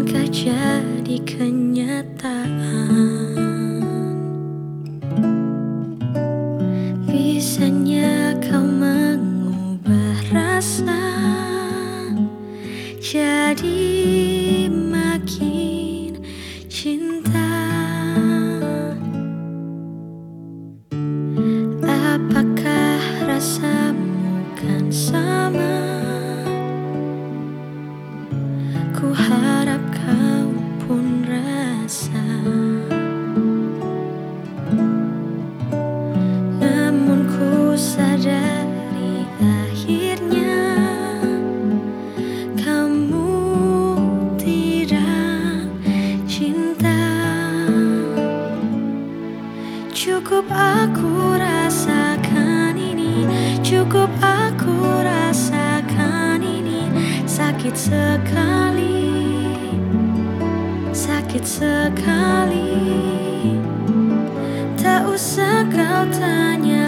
bukankah jadi kenyataan? Bisanya kau mengubah rasa Jadi makin cinta. Apakah rasamu kan sama? Cukup aku rasakan ini. Cukup aku rasakan ini. Sakit sekali. Sakit sekali. Tak usah kau tanya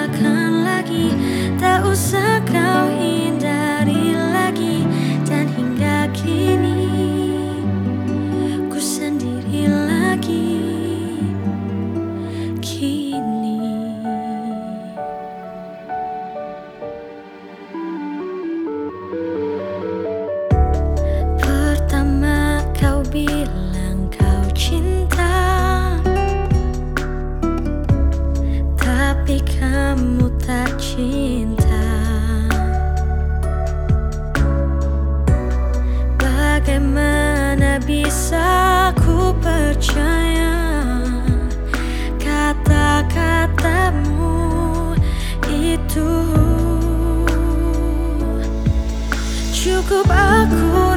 percaya kata-katamu itu. Cukup aku